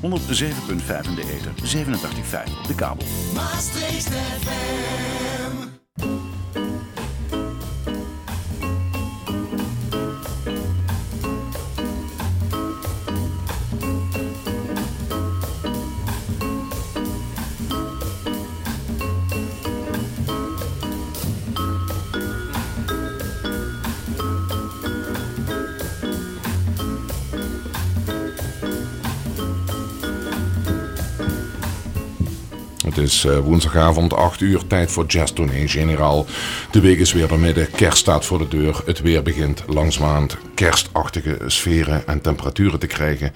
107.5 in de ether, 87.5 op de kabel. Maastricht FM. Is eh, woensdagavond 8 uur, tijd voor Jazz Tournee Generaal. De week is weer bemidden, kerst staat voor de deur. Het weer begint langzamerhand kerstachtige sferen en temperaturen te krijgen.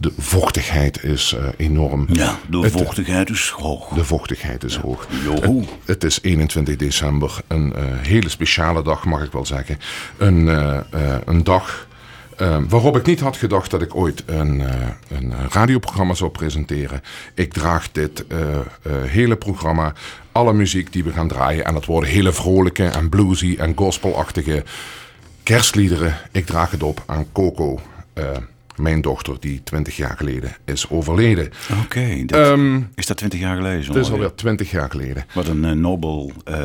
De vochtigheid is eh, enorm. Ja, de Het- vochtigheid is hoog. De vochtigheid is hoog. Het, het is 21 december, een eh, hele speciale dag mag ik wel zeggen. Een, eh, eh, een dag eh, waarop ik niet had gedacht dat ik ooit een, eh, een radioprogramma zou presenteren. Ik draag dit eh, eh, hele programma, alle muziek die we gaan draaien, en dat worden hele vrolijke en bluesy en gospelachtige kerstliederen. Ik draag het op aan Coco. Mijn dochter die 20 jaar geleden is overleden. Oké, dat- Ehm, is dat 20 jaar geleden? zo het is alweer 20 jaar geleden. Wat een eh, nobel, eh,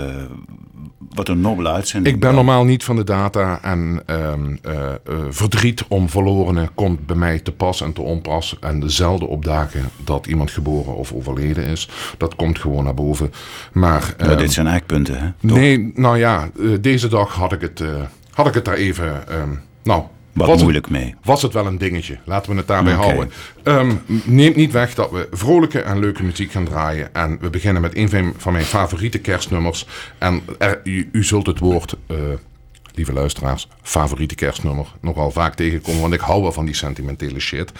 wat een nobele uitzending. Ik ben normaal niet van de data en ehm, eh, verdriet om verlorenen komt bij mij te pas en te onpas. En zelden op dagen dat iemand geboren of overleden is. Dat komt gewoon naar boven. Maar, Maar ehm, dit zijn eikpunten, hè? Toch? nee, nou ja, deze dag had ik het, had ik het daar even, ehm, nou... Wat was het- moeilijk mee. was het wel een dingetje. Laten we het daarbij houden. Ehm, neemt niet weg dat we vrolijke en leuke muziek gaan draaien. En we beginnen met een van- mijn favoriete kerstnummers. En er, u, u zult het woord, eh, lieve luisteraars, favoriete kerstnummer nogal vaak tegenkomen. Want ik hou wel van die sentimentele shit.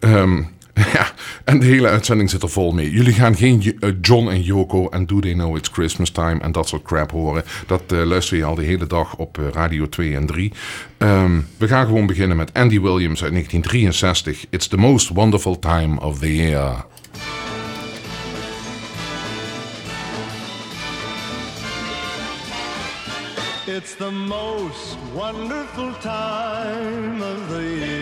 Ehm, ja, en de hele uitzending zit er vol mee. Jullie gaan geen eh, John en Yoko en Do They Know It's Christmas Time en dat soort crap horen. Dat eh, luister je al de hele dag op eh, Radio 2 en 3. Ehm, we gaan gewoon beginnen met Andy Williams uit 1963. It's the most wonderful time of the year. It's the most wonderful time of the year.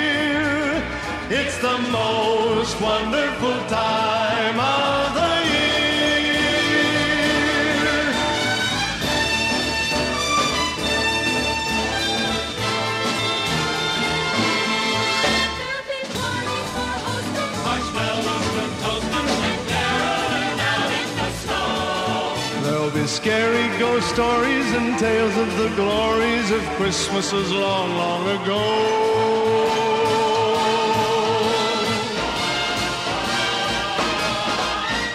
It's the most wonderful time of the year. There'll be scary ghost stories and tales of the glories of Christmases long, long ago.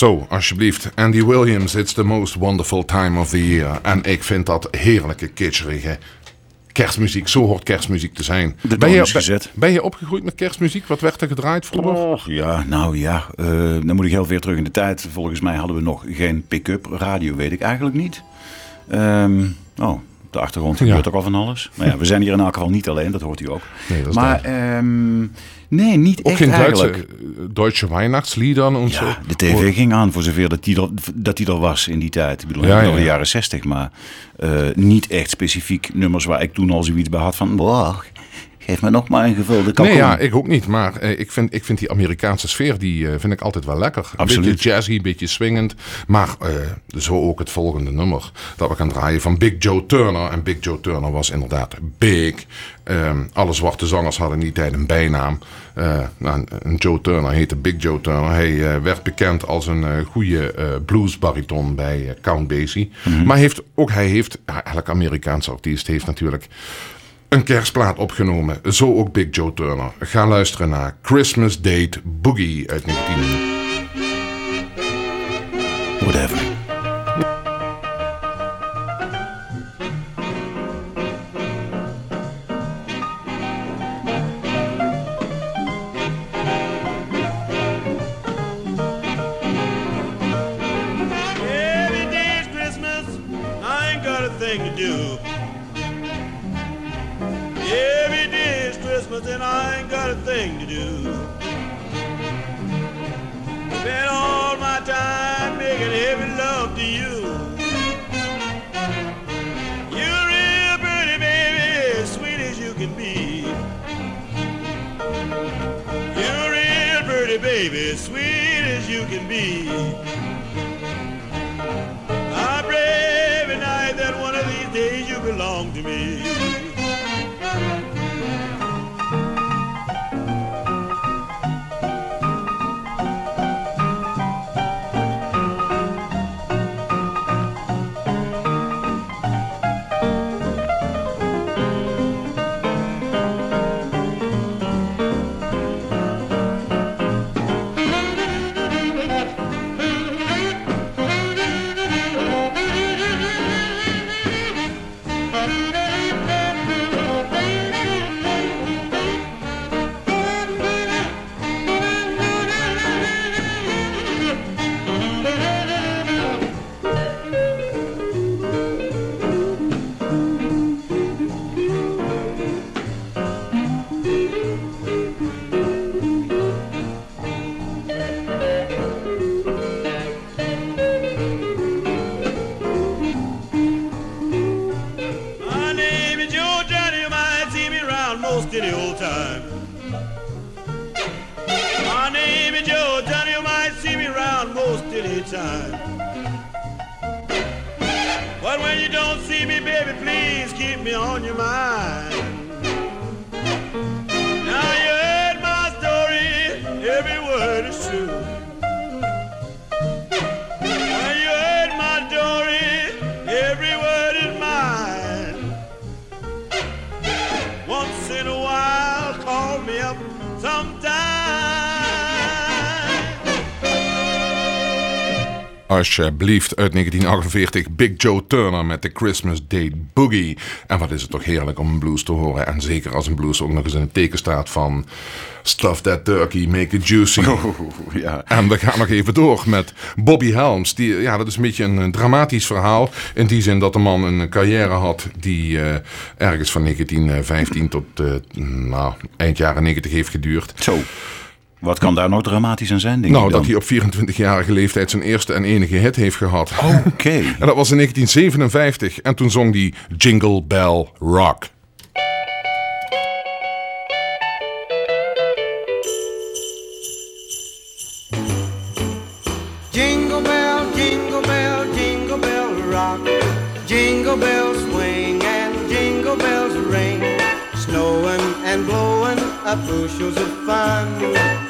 Zo, alsjeblieft. Andy Williams, it's the most wonderful time of the year. En ik vind dat heerlijke, kitscherige kerstmuziek, zo hoort kerstmuziek te zijn. De ben, je, gezet. ben je opgegroeid met kerstmuziek? Wat werd er gedraaid vroeger? Och, ja, nou ja. eh, dan moet ik heel ver terug in de tijd. Volgens mij hadden we nog geen pick-up radio, weet ik eigenlijk niet. Ehm, oh, op de achtergrond gebeurt Ja. ook al van alles. Maar ja, we zijn hier in elk geval niet alleen, dat hoort u ook. Nee, dat is maar ehm, nee, niet Ook echt geen Duitse, eigenlijk. eh, Duitse Weihnachtsliederen en zo? Ja, de tv ging aan voor zover dat die, er, dat die er was in die tijd. Ik bedoel, Ja, ja, de ja. jaren zestig, maar eh, niet echt specifiek nummers waar ik toen al zoiets bij had van... "Wow, geef me nog maar een gevulde kalkoen. Nee, ja, ik ook niet. Maar eh, ik, vind, ik vind die Amerikaanse sfeer, die eh, vind ik altijd wel lekker. Een Absoluut. beetje jazzy, een beetje swingend. Maar eh, zo ook het volgende nummer dat we gaan draaien van Big Joe Turner. En Big Joe Turner was inderdaad big. Ehm, alle zwarte zangers hadden in die tijd een bijnaam. Nou, en Joe Turner heette Big Joe Turner. Hij werd bekend als een goede bluesbariton bij Count Basie. Maar heeft, ook hij heeft, ja, elke Amerikaanse artiest heeft natuurlijk een kerstplaat opgenomen. Zo ook Big Joe Turner. Ga luisteren naar Christmas Date Boogie uit 19... Whatever. Alsjeblieft, uit 1948, Big Joe Turner met de Christmas Date Boogie. En wat is het toch heerlijk om een blues te horen. En zeker als een blues ook nog eens in het teken staat van... Stuff that turkey, make it juicy. ja. En we gaan nog even door met Bobby Helms. Die, ja, dat is een beetje een dramatisch verhaal. In die zin dat de man een carrière had die eh, ergens van 1915 tot eh, nou, eind jaren 90 heeft geduurd. Zo. Wat kan daar nog dramatisch aan zijn, denk Nou, ik dat hij op 24-jarige leeftijd zijn eerste en enige hit heeft gehad. Oké. En dat was in 1957. En toen zong hij Jingle Bell Rock. Jingle bell, jingle bell, jingle bell rock. Jingle bells swing and jingle bells ring. Snowing and blowing up bushels of fun.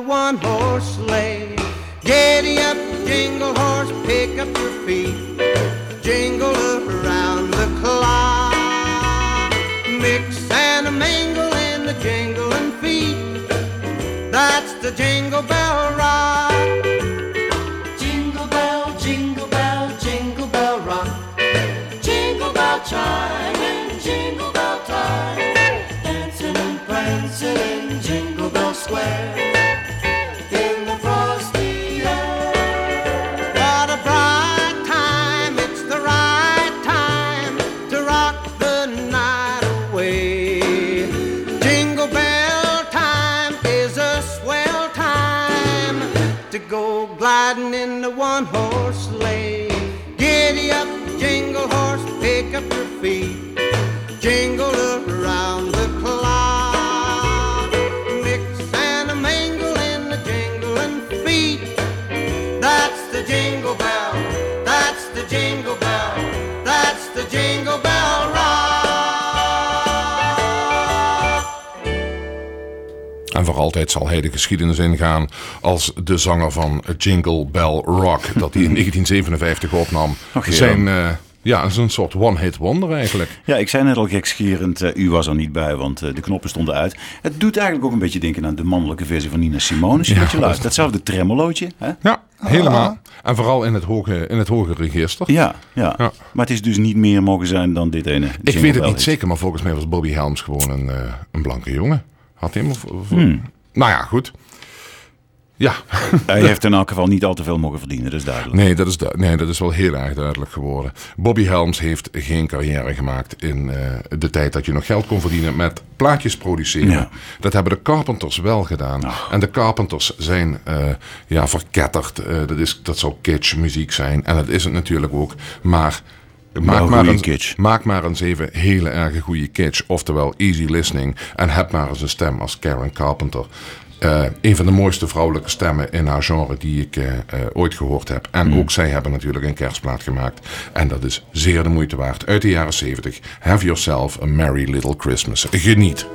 One horse sleigh. Giddy up, jingle horse, pick up your feet. Jingle around the clock. Mix and a mingle in the jingling feet. That's the jingle bell rock. there. Voor altijd zal hij de geschiedenis ingaan als de zanger van Jingle Bell Rock. Dat hij in 1957 opnam. Ja. Zijn, eh, ja, is een soort one-hit wonder eigenlijk. Ja, ik zei net al gekscherend, eh, u was er niet bij, want eh, de knoppen stonden uit. Het doet eigenlijk ook een beetje denken aan de mannelijke versie van Nina Simone. Als je Ja, luistert, datzelfde tremolootje. Hè? Ja, helemaal. En vooral in het hoge, in het hoge register. Ja, ja, Ja. maar het is dus niet meer mogen zijn dan dit ene. Ik weet het niet zeker, maar volgens mij was Bobby Helms gewoon een, een blanke jongen. Had hij hem? of- of- Hmm. Nou ja, goed. Ja, Hij heeft in elk geval niet al te veel mogen verdienen, dat is duidelijk. nee dat, is du- nee, dat is wel heel erg duidelijk geworden. Bobby Helms heeft geen carrière gemaakt in eh, de tijd dat je nog geld kon verdienen met plaatjes produceren. Ja. Dat hebben de Carpenters wel gedaan. En de Carpenters zijn eh, ja, verketterd. Eh, dat, is, dat zou kitsch muziek zijn. En dat is het natuurlijk ook. Maar maak maar, kitsch. maak maar eens even hele erge goede kitsch. Oftewel easy listening. En heb maar eens een stem als Karen Carpenter. Eh, een van de mooiste vrouwelijke stemmen in haar genre die ik eh, eh, ooit gehoord heb. En Hmm. ook zij hebben natuurlijk een kerstplaat gemaakt. En dat is zeer de moeite waard. Uit de jaren 70. Have yourself a merry little Christmas. Geniet.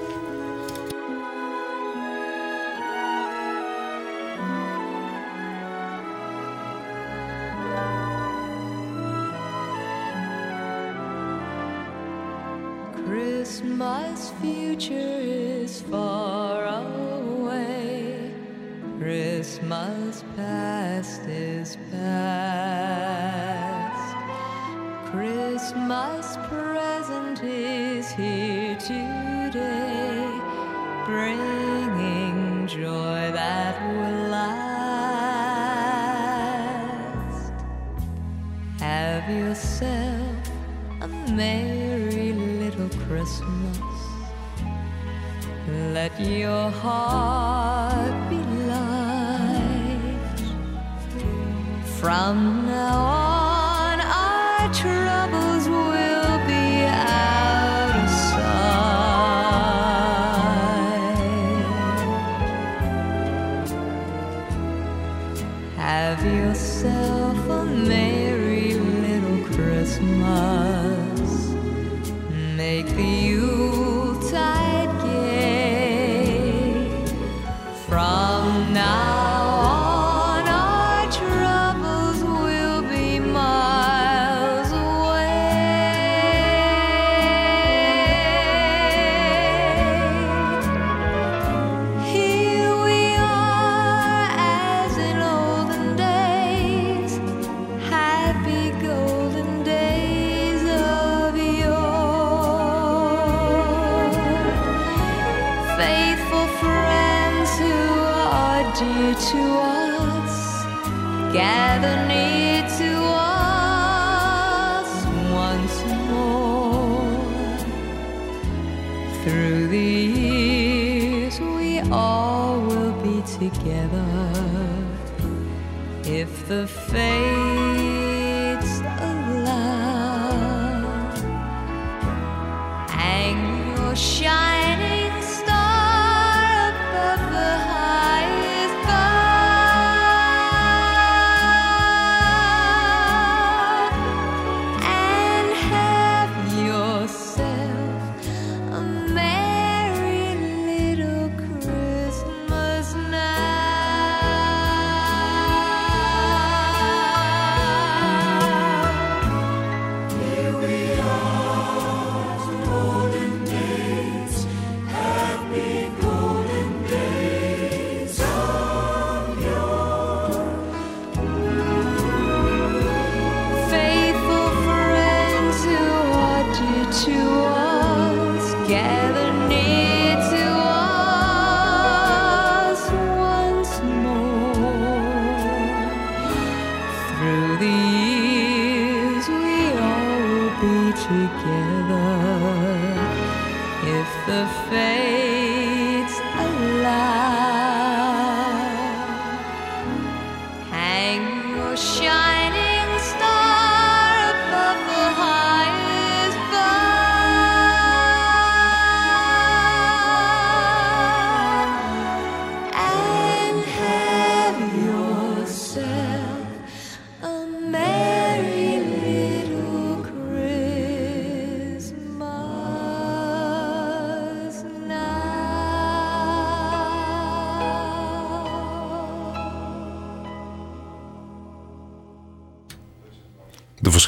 Shining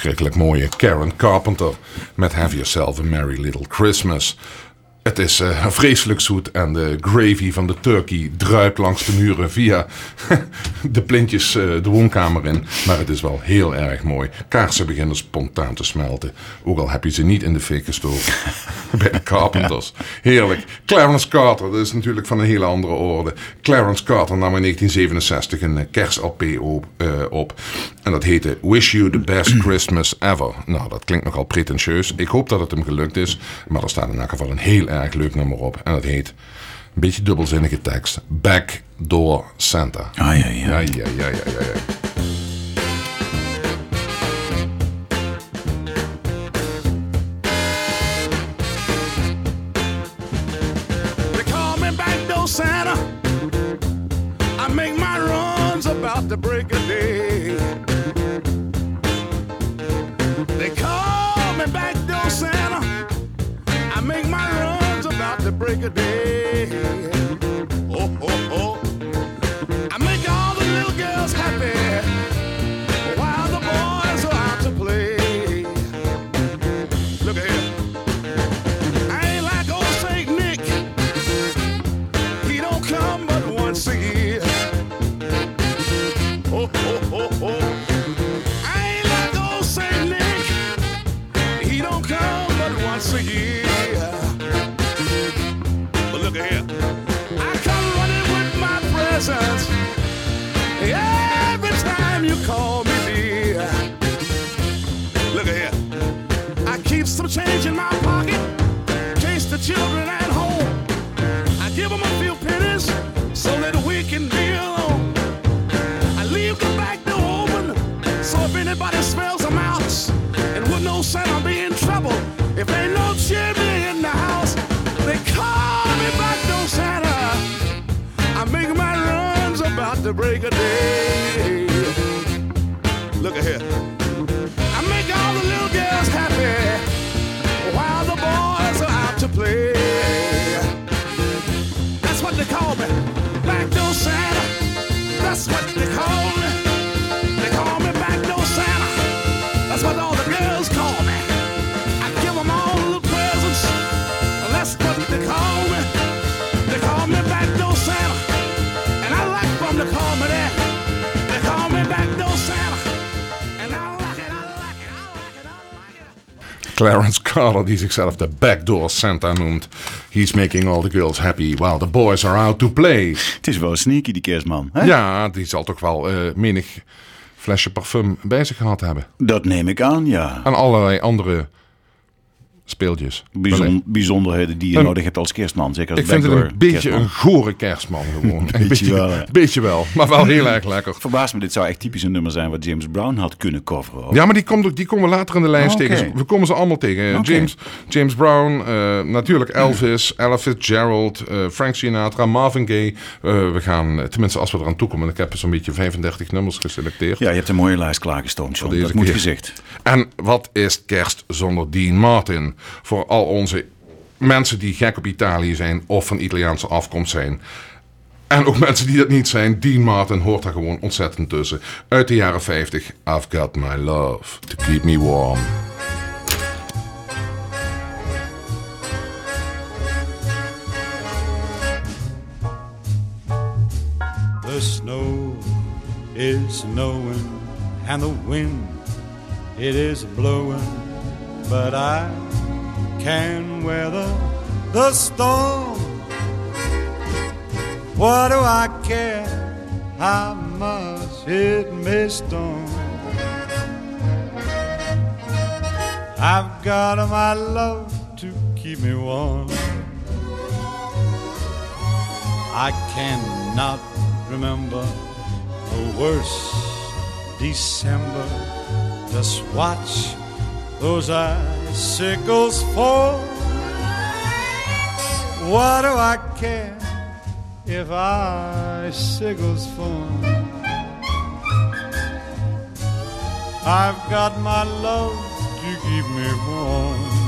verschrikkelijk mooie Karen Carpenter met Have Yourself a Merry Little Christmas. Het is eh, vreselijk zoet en de gravy van de turkey druipt langs de muren via de plintjes eh, de woonkamer in. Maar het is wel heel erg mooi. Kaarsen beginnen spontaan te smelten. Ook al heb je ze niet in de fik gestoken. Bij de Carpenters. Heerlijk. Clarence Carter, dat is natuurlijk van een hele andere orde. Clarence Carter nam in 1967 een eh, kerst-LP op, op. En dat heette Wish You the Best Christmas Ever. Nou, dat klinkt nogal pretentieus. Ik hoop dat het hem gelukt is. Maar er staat in elk geval een heel erg leuk nummer op. En dat heet, een beetje dubbelzinnige tekst, Backdoor Santa. Ah, ja, ja. Ja, ja, ja, ja, ja. ja. They break of day. Die zichzelf de Backdoor Santa noemt. He's making all the girls happy while the boys are out to play. Het is wel sneaky, die kerstman. Hè? Ja, die zal toch wel eh, menig flesje parfum bij zich gehad hebben. Dat neem ik aan, ja. En allerlei andere speeltjes. Bijzon- bijzonderheden die je Een- nodig hebt als kerstman. Zeker als Ik vind het een beetje kerstman. een gore kerstman gewoon. Een Beetje wel, ja. beetje wel, maar wel heel erg lekker. Verbaas me, dit zou echt typisch een nummer zijn wat James Brown had kunnen coveren. Ja, maar die, komt, die komen we later in de lijst Oh, tegen. We komen ze allemaal tegen. James, James Brown, eh, natuurlijk Elvis, Ella Fitzgerald, eh, Frank Sinatra, Marvin Gaye. Eh, we gaan, tenminste als we eraan toekomen, ik heb zo'n beetje 35 nummers geselecteerd. Ja, je hebt een mooie lijst klaargestoomd, John. Dat moet keer. gezegd. En wat is kerst zonder Dean Martin? Voor al onze mensen die gek op Italië zijn of van Italiaanse afkomst zijn. En ook mensen die dat niet zijn. Dean Martin hoort daar gewoon ontzettend tussen. Uit de jaren 50. I've got my love to keep me warm. The snow is snowing and the wind it is blowing, but I can weather the storm. What do I care how much it may storm? I've got my love to keep me warm. I cannot remember a worse December. Just watch those icicles fall. What do I care if icicles fall? I've got my love to keep me warm.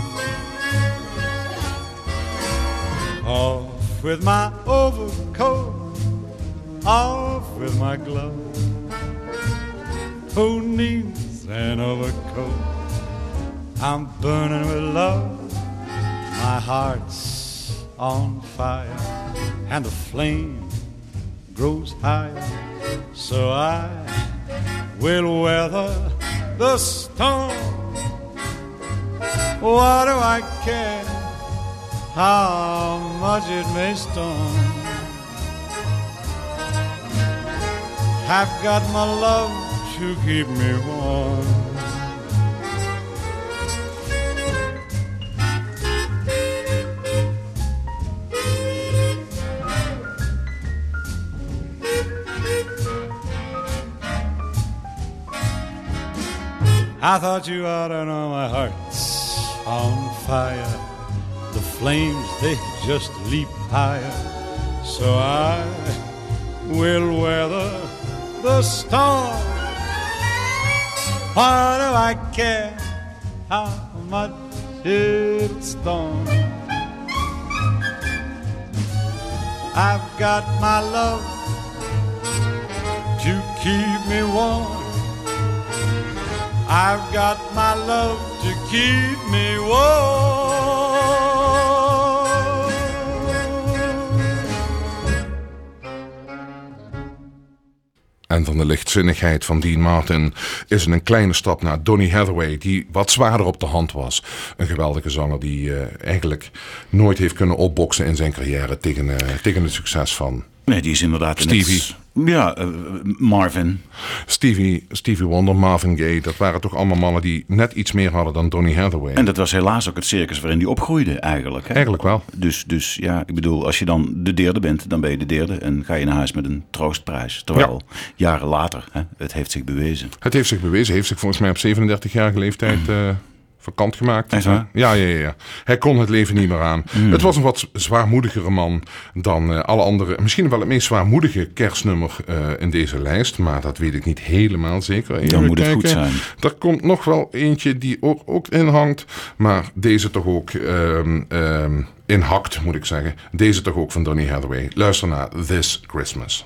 Off with my overcoat, off with my gloves. Who needs an overcoat? I'm burning with love. My heart's on fire, and the flame grows higher. So I will weather the storm. What do I care how much it may storm? I've got my love to keep me warm. I thought you ought to know my heart's on fire. The flames, they just leap higher. So I will weather the storm. Why do I care how much it'll storm? I've got my love to keep me warm. I've got my love to keep me warm. En van de lichtzinnigheid van Dean Martin is een kleine stap naar Donny Hathaway, die wat zwaarder op de hand was. Een geweldige zanger die eh, eigenlijk nooit heeft kunnen opboksen in zijn carrière tegen, eh, tegen het succes van Nee, die is inderdaad... net- Stevie. ja, eh, Marvin. Stevie, Stevie Wonder, Marvin Gaye. Dat waren toch allemaal mannen die net iets meer hadden dan Donny Hathaway. En dat was helaas ook het circus waarin die opgroeide eigenlijk. Hè? Eigenlijk wel. Dus, dus ja, ik bedoel, als je dan de derde bent, dan ben je de derde. En ga je naar huis met een troostprijs. Terwijl jaren later, hè, het heeft zich bewezen. Het heeft zich bewezen. Heeft zich volgens mij op 37-jarige leeftijd eh vakant gemaakt. Echt waar? Ja, ja, ja, ja. Hij kon het leven niet meer aan. Het was een wat zwaarmoedigere man dan eh, alle andere. Misschien wel het meest zwaarmoedige kerstnummer eh, in deze lijst. Maar dat weet ik niet helemaal zeker. Even moet het goed zijn. Er komt nog wel eentje die ook, ook in hangt. Maar deze toch ook ehm ehm inhakt, moet ik zeggen. Deze toch ook van Donny Hathaway. Luister naar This Christmas.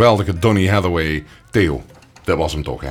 geweldige Donny Hathaway. Theo, dat was hem toch, hè?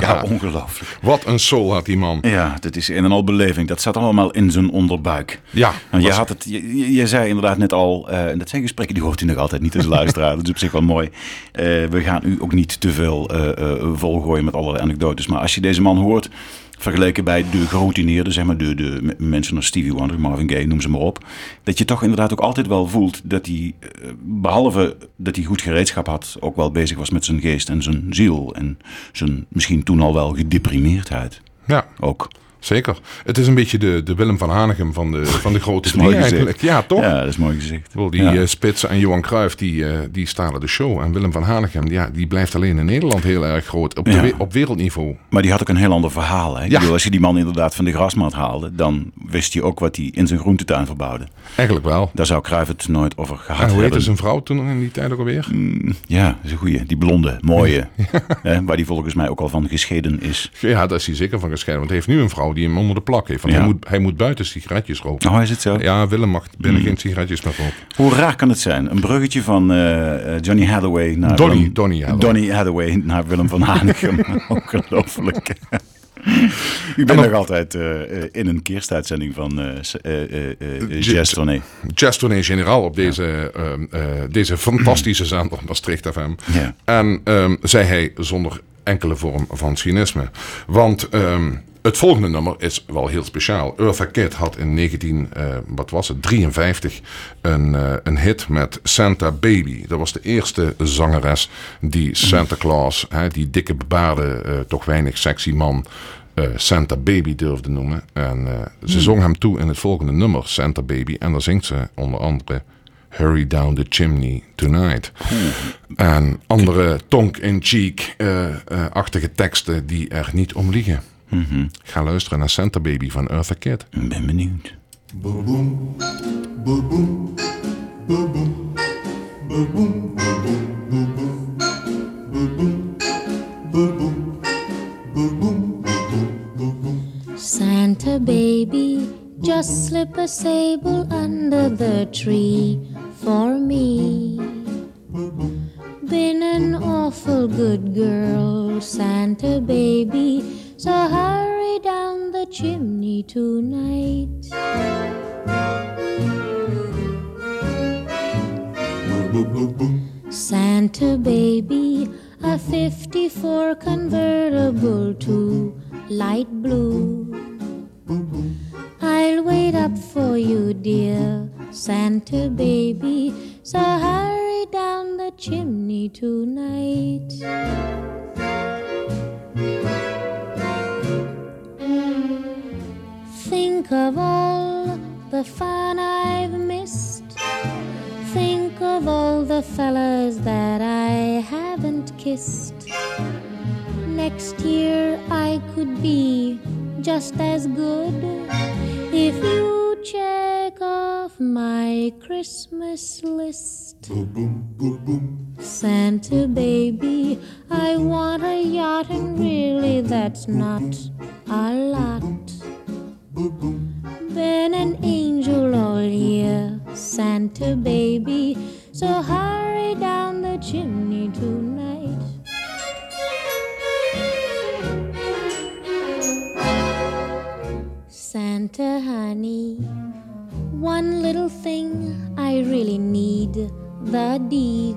Ja, ongelooflijk. Wat een soul had die man. Ja, dat is een en al beleving. Dat zat allemaal in zijn onderbuik. Ja, Want je, was- had het, je, zei inderdaad net al, eh, en dat zijn gesprekken die hoort u nog altijd niet als luisteraar. dat is op zich wel mooi. Eh, we gaan u ook niet te veel eh, volgooien met allerlei anekdotes. Maar als je deze man hoort, vergeleken bij de geroutineerde, zeg maar de, de mensen als Stevie Wonder, Marvin Gaye, noem ze maar op. Dat je toch inderdaad ook altijd wel voelt dat hij, eh, behalve dat hij goed gereedschap had, ook wel bezig was met zijn geest en zijn ziel. En zijn misschien toen al wel gedeprimeerdheid Ja, ook. Zeker. Het is een beetje de, de Willem van Hanegem van de, van de grote drie eigenlijk. Ja, toch? Ja, dat is mooi gezegd. Ik bedoel, Die Ja. eh, Spits en Johan Cruijff, die, eh, die stalen de show. En Willem van Hanegem, ja, die blijft alleen in Nederland heel erg groot. Op, de Ja. we- op wereldniveau. Maar die had ook een heel ander verhaal. Hè? Ik Ja. bedoel, als je die man inderdaad van de grasmat haalde, dan wist hij ook wat hij in zijn groentetuin verbouwde. Eigenlijk wel. Daar zou Cruijff het nooit over gehad En hoe heette hebben. zijn vrouw toen in die tijd ook alweer? Ja, dat is een goeie. Die blonde, mooie. Hè, waar die volgens mij ook al van gescheiden is. Ja, daar is hij zeker van gescheiden. Want hij heeft nu een vrouw die hem onder de plak heeft. Want Ja. hij, moet, hij moet buiten sigaretjes roken. Oh, is het zo? Ja, Willem mag binnen geen sigaretjes meer roken. Hoe raar kan het zijn? Een bruggetje van eh, eh, Johnny Hathaway naar Donny- Willem, Donny Hathaway. Donny Hathaway naar Willem van Hanegem. Ongelooflijk. Ik ben dan- nog altijd eh, in een kerstuitzending van eh, J- Jazz Tournee. Jazz Tournee Generaal op deze, ehm, eh, deze fantastische zender Maastricht FM. Ja. En ehm, zei hij zonder enkele vorm van cynisme. Want ehm, het volgende nummer is wel heel speciaal. Eartha Kitt had in 19, eh, wat was het, 53 een, eh, een hit met Santa Baby. Dat was de eerste zangeres die Santa Claus, hè, die dikke bebaarde, eh, toch weinig sexy man, Santa Baby durfde noemen. En ze zong hem toe in het volgende nummer, Santa Baby. En dan zingt ze onder andere Hurry Down the Chimney Tonight. En andere tongue-in-cheek-achtige teksten die er niet om liegen. Ga luisteren naar Santa Baby van Eartha Kitt. Ik ben benieuwd. Santa baby, just slip a sable under the tree for me. Been an awful good girl, Santa baby, so hurry down the chimney tonight. Santa baby, a 54 convertible to light blue. I'll wait up for you, dear Santa baby. So hurry down the chimney tonight. Think of all the fun I've missed. Think of all the fellas that I haven't kissed. Next year I could be just as good if you check off my Christmas list. Santa baby, I want a yacht, and really that's not a lot. Been an angel all year, Santa baby, so hurry down the chimney tonight. Santa honey, one little thing I really need the deed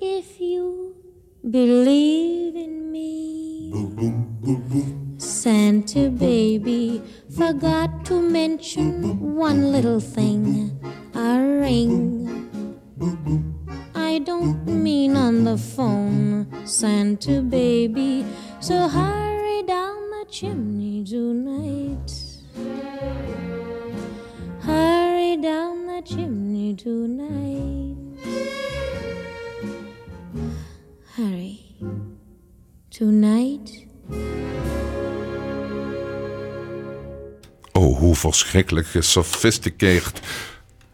If you believe in me. Santa baby forgot to mention one little thing a ring. I don't mean on the phone, Santa baby. So hurry down the chimney tonight. Hurry down the chimney tonight. Hurry. Tonight. Oh, hoe verschrikkelijk gesophisticated.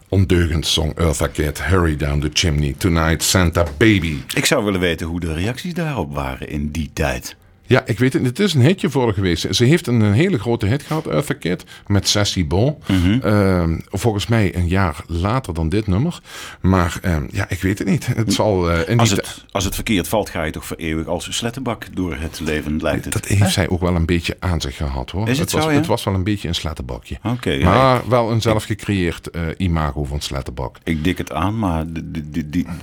Ondeugend zong Eartha Kitt Hurry Down the Chimney Tonight Santa Baby. Ik zou willen weten hoe de reacties daarop waren in die tijd. Ja, ik weet het. Het is een hitje voor haar geweest. Ze heeft een, een hele grote hit gehad, Eartha Kitt, met Sassy Bon. Ehm, volgens mij een jaar later dan dit nummer. Maar ehm, ja, ik weet het niet. Het zal eh, in die Als het, als het verkeerd valt, ga je toch voor eeuwig als slettenbak door het leven, lijkt het. Dat heeft zij ook wel een beetje aan zich gehad hoor. Is het was, zo, ja? het was wel een beetje een slettenbakje. Oké, maar wel een zelf gecreëerd eh, imago van slettenbak. Ik dik het aan, maar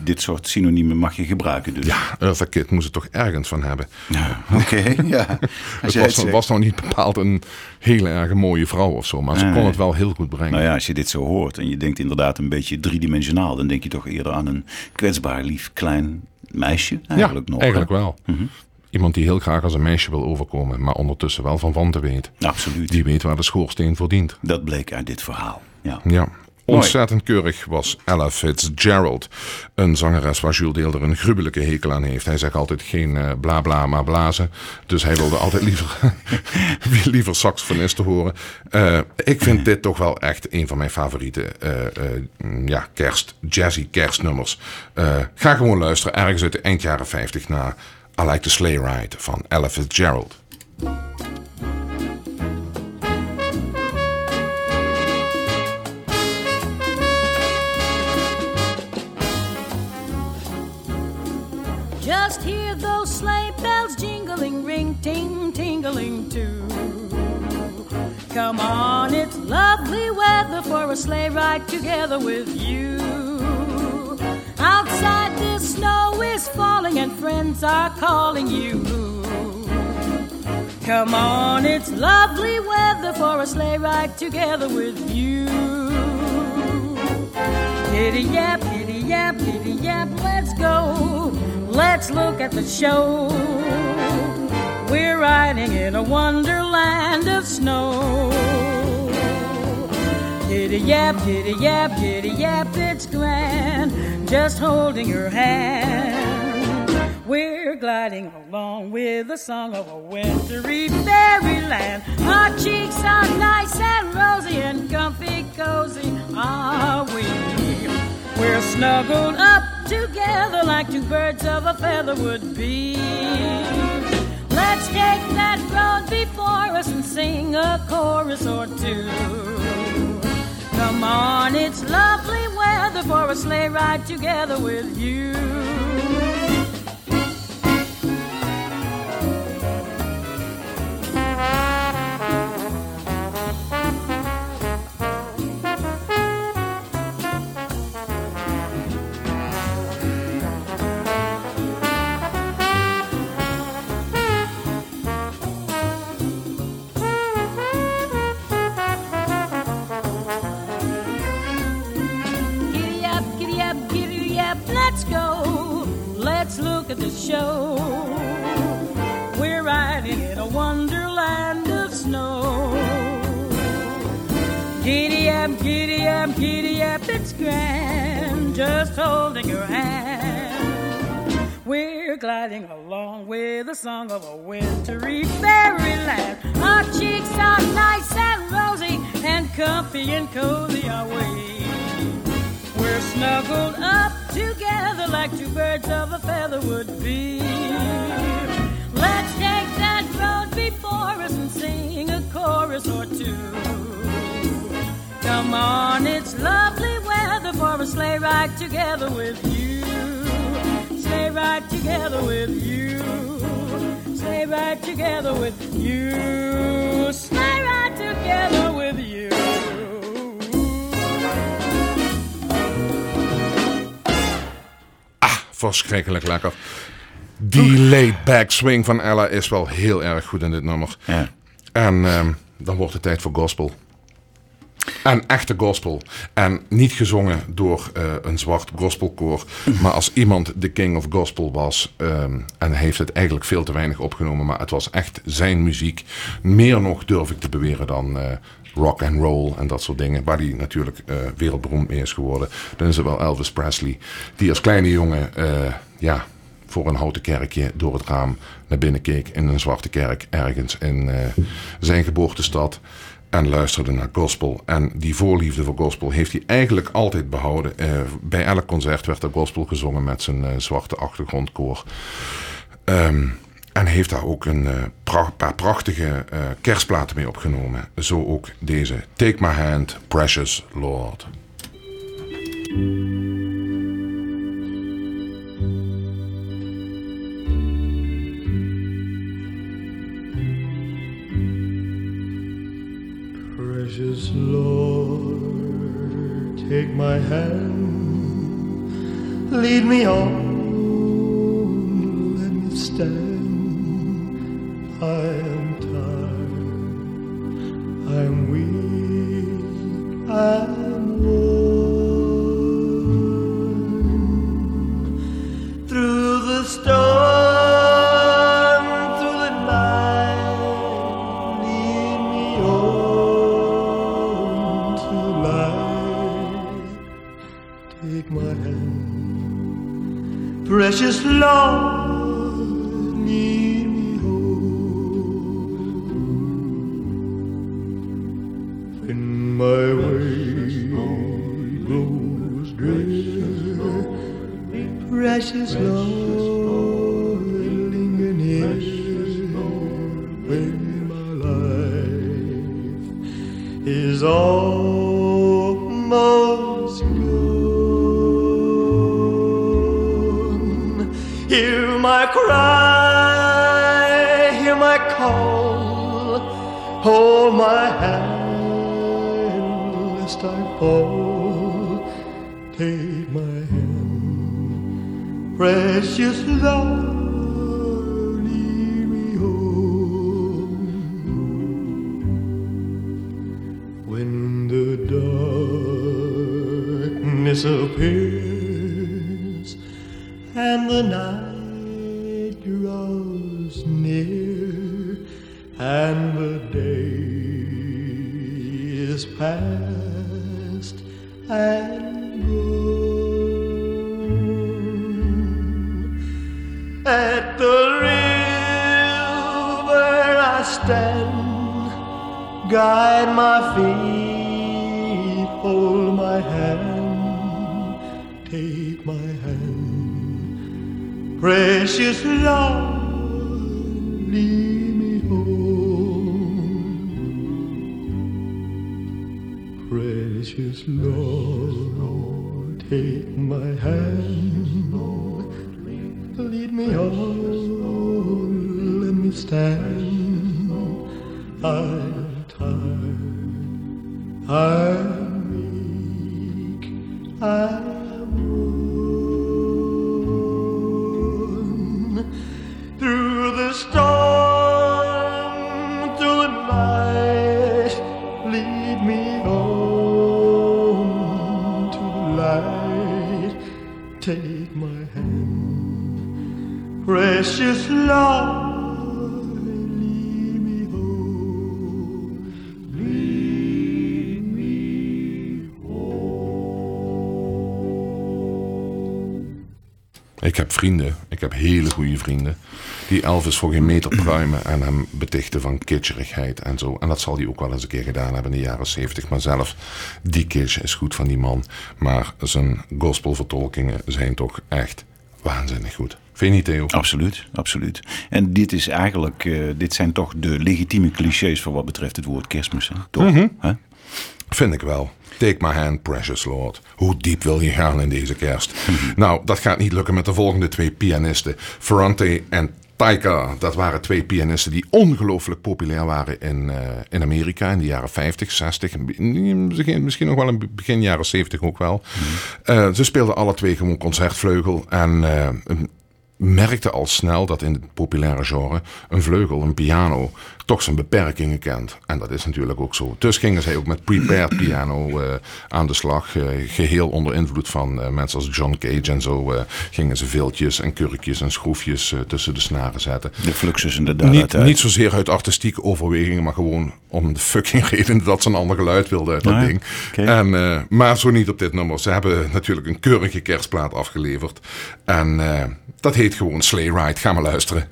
dit soort synoniemen mag je gebruiken. Dus. Ja, Eartha Kitt moest het toch ergens van hebben. Ja, Oké, ja. Het was, was nou niet bepaald een hele erg mooie vrouw of zo. Maar ze kon het wel heel goed brengen. Nou ja, als je dit zo hoort en je denkt inderdaad een beetje driedimensionaal, dan denk je toch eerder aan een kwetsbaar, lief, klein meisje. Eigenlijk ja, nog. eigenlijk hè? wel. Iemand die heel graag als een meisje wil overkomen, maar ondertussen wel van wanten weet. Absoluut. Die weet waar de schoorsteen voor dient. Dat bleek uit dit verhaal. Ja. Ja. Ontzettend keurig was Ella Fitzgerald. Een zangeres waar Jules Deelder een gruwelijke hekel aan heeft. Hij zegt altijd geen eh, bla bla maar blazen. Dus hij wilde altijd liever, liever saxofonisten horen. Eh, ik vind dit toch wel echt een van mijn favoriete eh, ja, kerst, jazzy kerstnummers. Ga gewoon luisteren ergens uit de eind jaren 50 naar I Like the Sleigh Ride van Ella Fitzgerald. Just hear those sleigh bells jingling, ring, ting, tingling too. Come on, it's lovely weather for a sleigh ride together with you. Outside the snow is falling and friends are calling you. Come on, it's lovely weather for a sleigh ride together with you. Giddy yap, giddy yap, giddy yap, let's go. Let's look at the show. We're riding in a wonderland of snow. Giddy yap, giddy yap, giddy yap, it's grand. Just holding your hand. We're gliding along with the song of a wintry fairyland. Our cheeks are nice and rosy and comfy cozy are we. We're snuggled up together like two birds of a feather would be. Let's take that road before us and sing a chorus or two. Come on, it's lovely weather for a sleigh ride together with you. Show. We're riding in a wonderland of snow. Giddy up, giddy up, giddy up, it's grand. Just holding your hand. We're gliding along with the song of a wintry fairyland. Our cheeks are nice and rosy, and comfy and cozy are we. We're snuggled up together like two birds of a feather would be. Let's take that road before us and sing a chorus or two. Come on, it's lovely weather for a sleigh ride together with you. Sleigh ride together with you. Sleigh ride together with you. Sleigh ride together with you. Verschrikkelijk lekker. Die laid back swing van Ella is wel heel erg goed in dit nummer. Ja. En ehm, dan wordt het tijd voor gospel. En echte gospel. En niet gezongen door eh, een zwart gospelkoor. Maar als iemand de king of gospel was. ehm, en heeft het eigenlijk veel te weinig opgenomen. Maar het was echt zijn muziek. Meer nog durf ik te beweren dan eh, rock and roll en dat soort dingen. Waar hij natuurlijk eh, wereldberoemd mee is geworden. Dan is het wel Elvis Presley. Die als kleine jongen, eh, ja, voor een houten kerkje door het raam naar binnen keek. In een zwarte kerk ergens in eh, zijn geboortestad. En luisterde naar gospel. En die voorliefde voor gospel heeft hij eigenlijk altijd behouden. Eh, bij elk concert werd er gospel gezongen met zijn zwarte achtergrondkoor. Ehm, en heeft daar ook een eh, pra- paar prachtige eh, kerstplaten mee opgenomen. Zo ook deze. Take My Hand, Precious Lord. Precious Lord, take my hand, lead me on, let me stand. I am tired, I am weak, am worn. Through the storm, through the night, lead me on to light. Take my hand, precious Lord, my way. Grows drear, precious Lord, precious Lord, lead me home. When the darkness appears I'm tired, I'm weak, I'm heb vrienden, ik heb hele goede vrienden, die Elvis voor geen meter pruimen en hem betichten van kitscherigheid en zo. En dat zal hij ook wel eens een keer gedaan hebben in de jaren 70. Maar zelf, die kitsch is goed van die man. Maar zijn gospelvertolkingen zijn toch echt waanzinnig goed. Vind je niet, Theo? Absoluut, absoluut. En dit is eigenlijk, eh, dit zijn toch de legitieme clichés voor wat betreft het woord kerstmis. Hè? Toch? Mhm. Vind ik wel. Take my hand, precious Lord. Hoe diep wil je gaan in deze kerst? nou, dat gaat niet lukken met de volgende twee pianisten. Ferrante en Taika. Dat waren twee pianisten die ongelooflijk populair waren in, eh, in Amerika in de jaren 50, 60. en be- Misschien, misschien nog wel in begin jaren 70 ook wel. Eh, ze speelden alle twee gewoon concertvleugel. En een- merkte al snel dat in het populaire genre een vleugel, een piano, toch zijn beperkingen kent. En dat is natuurlijk ook zo. Dus gingen zij ook met prepared piano eh, aan de slag. eh, geheel onder invloed van eh, mensen als John Cage en zo. gingen ze viltjes en kurkjes en schroefjes tussen de snaren zetten. De fluxus en de Niet, uit. niet zozeer uit artistieke overwegingen, maar gewoon om de fucking reden dat ze een ander geluid wilden uit dat Ah ding. En, maar zo niet op dit nummer. Ze hebben natuurlijk een keurige kerstplaat afgeleverd. En dat heet gewoon Sleigh Ride. Ga maar luisteren.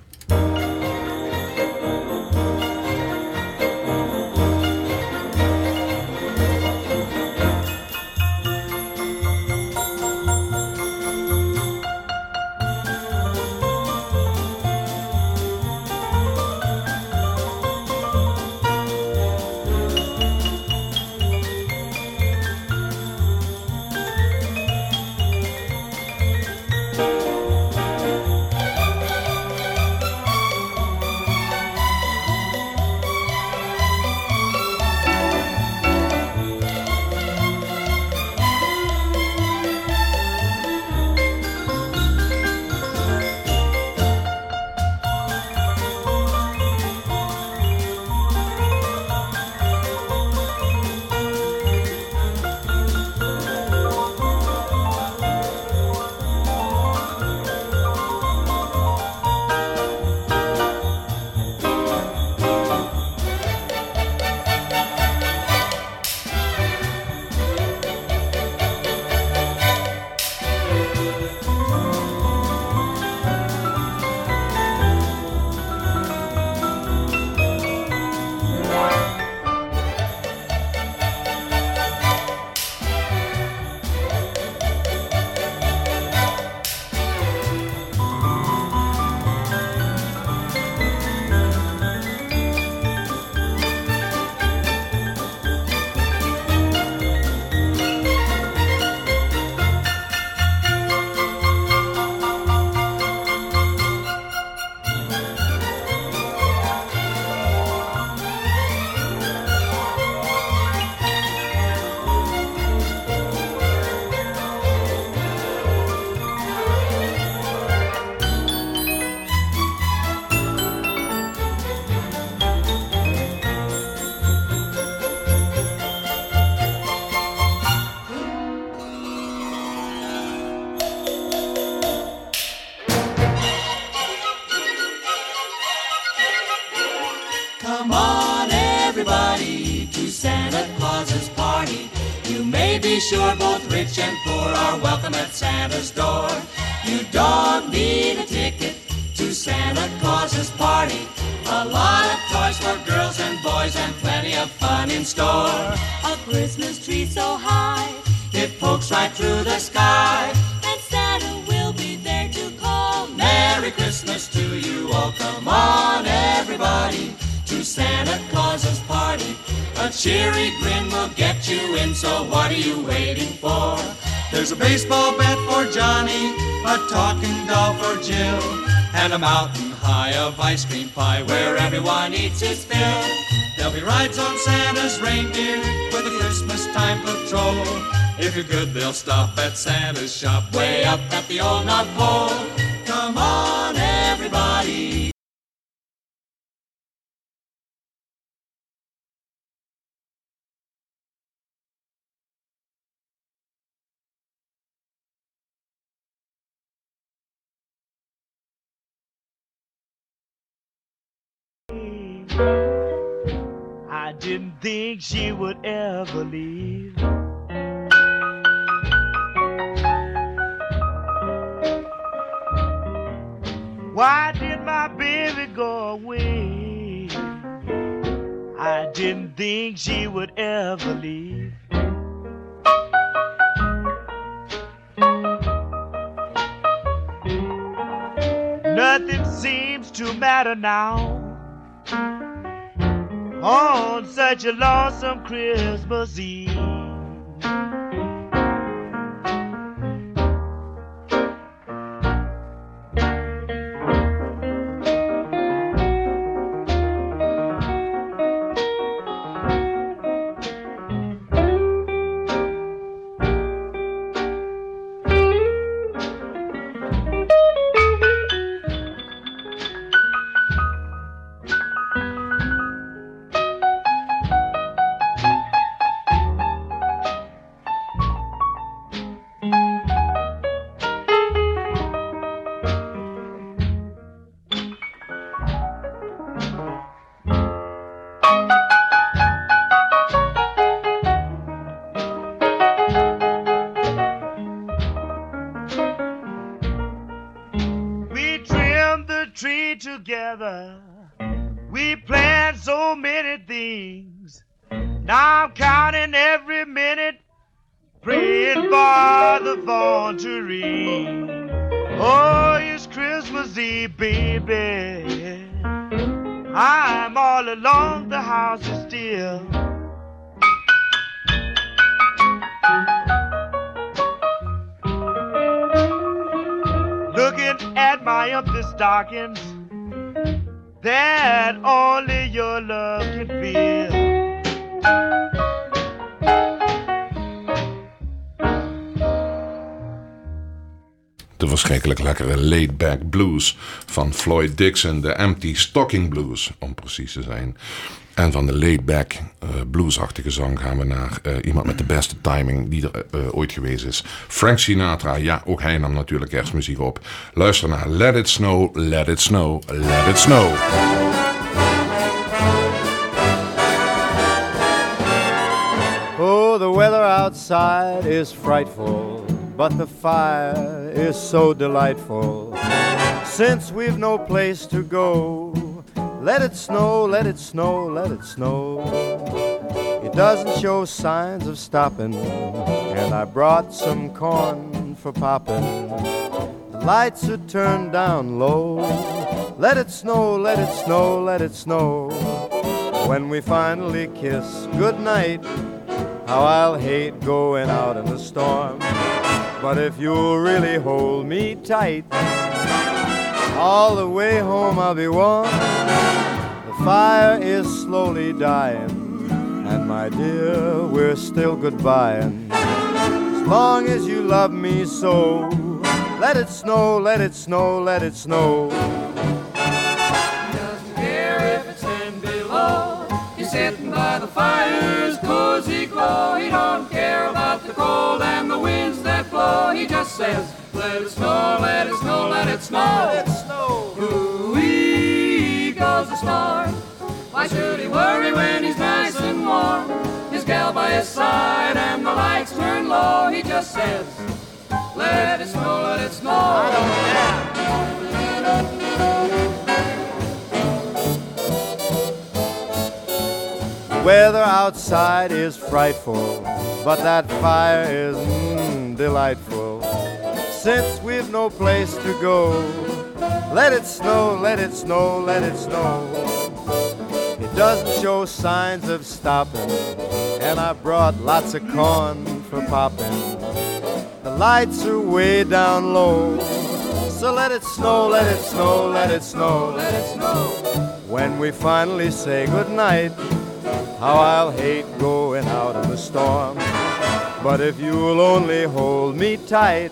Santa's door. You don't need a ticket to Santa Claus's party. A lot of toys for girls and boys and plenty of fun in store. A Christmas tree so high, It pokes right through the sky. and Santa will be there to call. Merry Christmas to you all. Come on, everybody, to Santa Claus's party. A cheery grin will get you in, so what are you waiting for? There's a baseball And a mountain high of ice cream pie where everyone eats his fill. There'll be rides on Santa's reindeer with a Christmas time patrol. If you're good, they'll stop at Santa's shop way up at the old North Pole. Didn't think she would ever leave. Why did my baby go away? I didn't think she would ever leave. Nothing seems to matter now Oh, on such a lonesome Christmas Eve. Things. Now I'm counting every minute, praying for the phone to ring. Oh, it's Christmas Eve, baby. I'm all alone, the house is still. Looking at my empty stockings that only your love can fill. De verschrikkelijk lekkere laid-back blues van Floyd Dixon, de Empty Stocking Blues, om precies te zijn. En van de laid-back eh, bluesachtige zang gaan we naar eh, iemand met de beste timing die er eh, ooit geweest is. Frank Sinatra, ja, ook hij nam natuurlijk kerstmuziek op. Luister naar Let It Snow, Let It Snow, Let It Snow. Oh, the weather outside is frightful, but the fire is so delightful. Since we've no place to go, let it snow, let it snow, let it snow. It doesn't show signs of stopping, and I brought some corn for popping. The lights are turned down low. Let it snow, let it snow, let it snow. When we finally kiss goodnight, how I'll hate going out in the storm. But if you'll really hold me tight, all the way home I'll be warm. Fire is slowly dying, and my dear, we're still goodbying. As long as you love me so, let it snow, let it snow, let it snow. care if it's ten below. He's sitting by the fire's cozy glow. He don't care about the cold and the winds that blow. He just says, let it snow, let it snow, let it snow. Let it snow. Ooh-wee goes the star. Why should he worry when he's nice and warm? His gal by his side and the lights turn low. He just says, let it snow, let it snow. I don't care. Weather outside is frightful, but that fire is mm, delightful. Since we've no place to go, let it snow, let it snow, let it snow. It doesn't show signs of stopping, and I brought lots of corn for popping. The lights are way down low, so let it snow, let it snow, let it snow, let it snow. When we finally say goodnight, how I'll hate going out in the storm. But if you'll only hold me tight,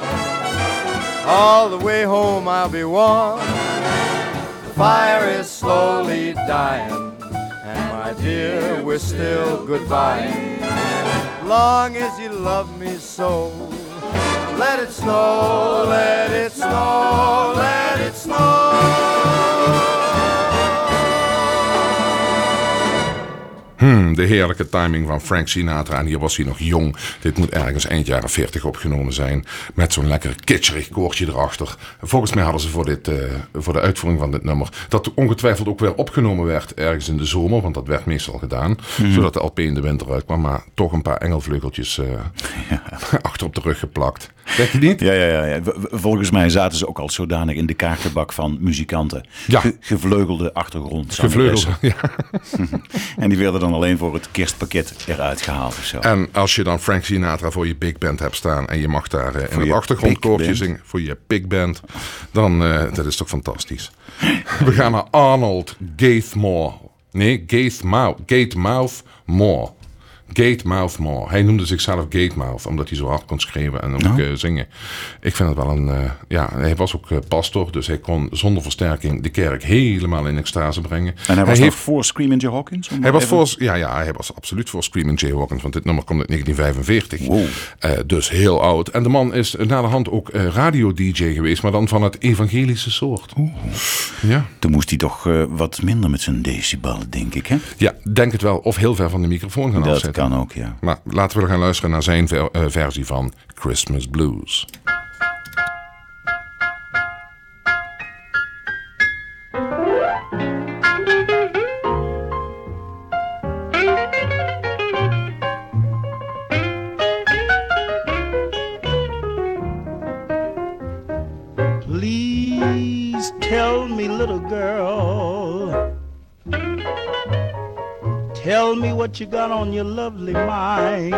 all the way home I'll be warm. The fire is slowly dying, and my dear, we're still goodbye. Long as you love me so, let it snow, let it snow, let it snow. Hmm, de heerlijke timing van Frank Sinatra. En hier was hij nog jong. Dit moet ergens eind jaren 40 opgenomen zijn. Met zo'n lekker kitscherig koortje erachter. Volgens mij hadden ze voor, dit, eh, voor de uitvoering van dit nummer... dat ongetwijfeld ook weer opgenomen werd ergens in de zomer. Want dat werd meestal gedaan. Mhm. Zodat de LP in de winter uitkwam. Maar toch een paar engelvleugeltjes eh, achter op de rug geplakt. Denk je niet? Ja, ja, ja, ja. Volgens mij zaten ze ook al zodanig in de kaartenbak van muzikanten. Ja. Ge- gevleugelde achtergrond. Gevleugelde, ja. en die werden dan alleen voor het kerstpakket eruit gehaald of zo. En als je dan Frank Sinatra voor je big band hebt staan en je mag daar eh, in het je achtergrondkoortje zingen voor je big band, dan eh, dat is toch fantastisch. We gaan naar Arnold Gaithmore. Nee, Gaithmouth. Gatemouth Moore. Gatemouth Moore. Hij noemde zichzelf Gatemouth omdat hij zo hard kon schreeuwen en ook eh, zingen. Ik vind het wel een. eh, ja, hij was ook eh, pastor, dus hij kon zonder versterking de kerk helemaal in extase brengen. en hij was heeft nog voor Screaming Jay Hawkins? hij was, even- voor, ja, ja, hij was absoluut voor Screaming Jay Hawkins, want dit nummer komt uit 1945. Eh, dus heel oud. En de man is na de hand ook radio-dj geweest, maar dan van het evangelische soort. Ja. Toen moest hij toch wat minder met zijn decibel, denk ik, hè? ja, denk het wel. Of heel ver van de microfoon gaan Dat afzetten. Kan ook, ja. Laten we gaan luisteren naar zijn eh, versie van Christmas Blues. Please tell me, little girl. Tell me what you got on your lovely mind.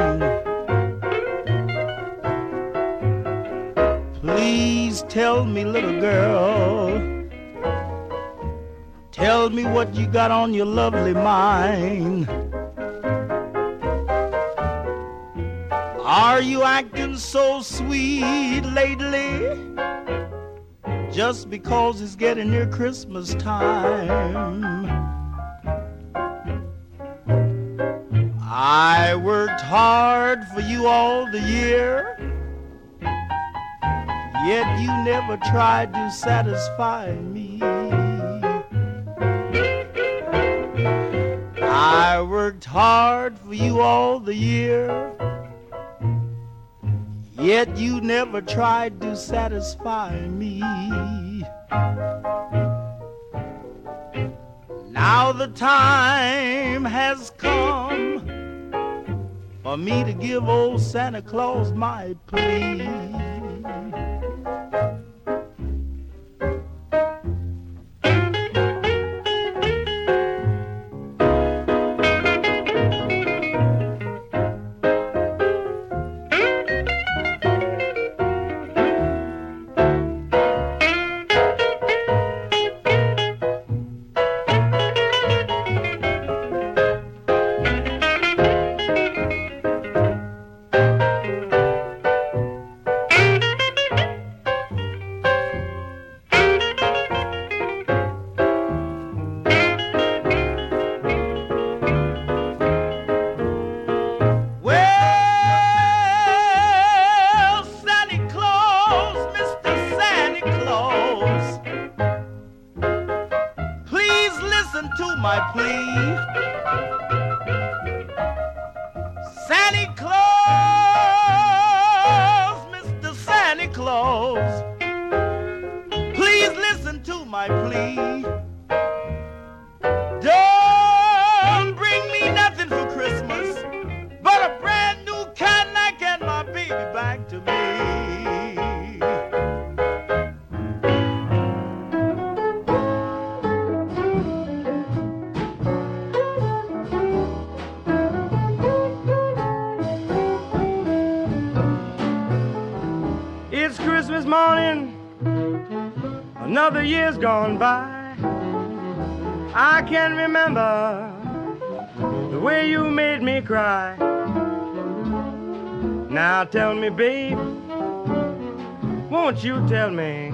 Please tell me, little girl. Tell me what you got on your lovely mind. Are you acting so sweet lately? Just because it's getting near Christmas time. I worked hard for you all the year, yet you never tried to satisfy me. I worked hard for you all the year, yet you never tried to satisfy me. Now the time has come for me to give old Santa Claus my plea. Babe, won't you tell me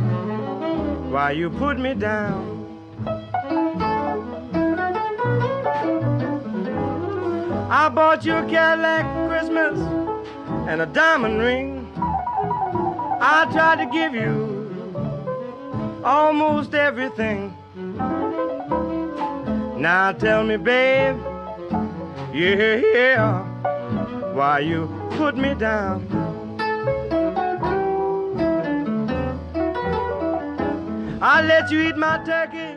why you put me down? I bought you a Cadillac Christmas and a diamond ring. I tried to give you almost everything. Now tell me, babe, yeah, yeah, why you put me down? I let you eat my turkey.